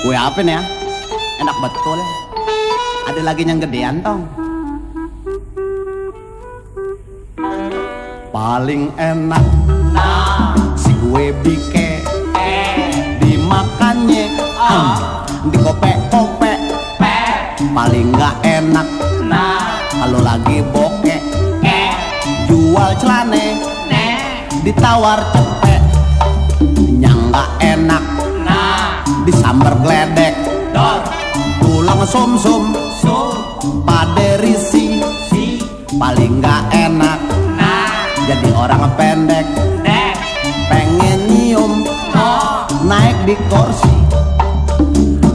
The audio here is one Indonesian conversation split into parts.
Kue apa nih ya? Enak betul. Ada lagi yang gedean tong. Paling enak Nah, si kue bike eh, dimakannya Ah. di kopek-kopek pe, paling nggak enak nah, kalau lagi bokek eh, jual celane ne, ditawar cepet yang nggak enak nah, disambar gledek dor, tulang sum-sum su, pada risi. Si, paling nggak enak. Nah, jadi orang pendek. Ne, pengen nyium. No, naik di kursi.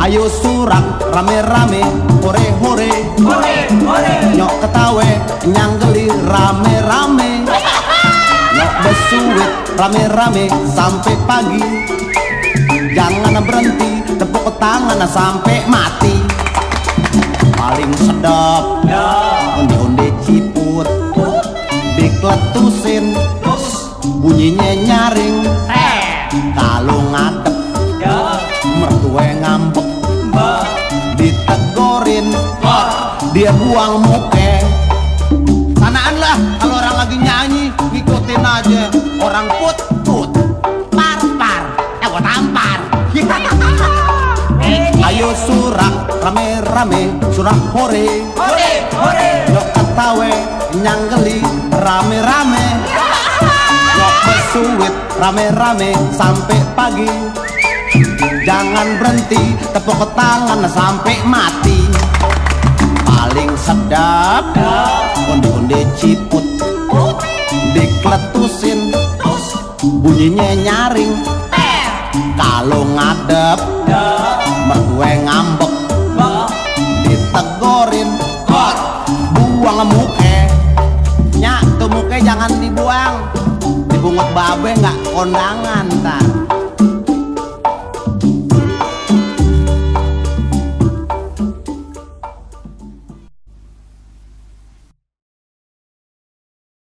Ayo surak rame-rame. Hore-hore. Hore, hore, nyok ketawe nyanggeli rame-rame. Nyok besuit rame-rame. Sampai pagi. Jangan berhenti tepuk tangan sampai mati. Paling sedap dor, onde-onde ciput. Dikletusin tus, bunyinya nyaring. Kalau ngadep dor, mertue ngambek. Be, ditegorin dia buang muke sanaan lah kalau orang lagi nyanyi ngikutin aja. Orang put ayo surak rame rame surak hore. Hore, hore, nyok ketawe nyanggeli rame rame. Nyok besuit rame rame sampai pagi. Jangan berhenti tepuk tangan sampai mati. Paling sedap onde-onde ciput. Put, dikletusin tus, bunyinya nyaring kalau ngadep mertue ngambek. Be, ditegorin buang muke. Nyak tuh muke jangan dibuang. Dibungut babe nggak kondangan tar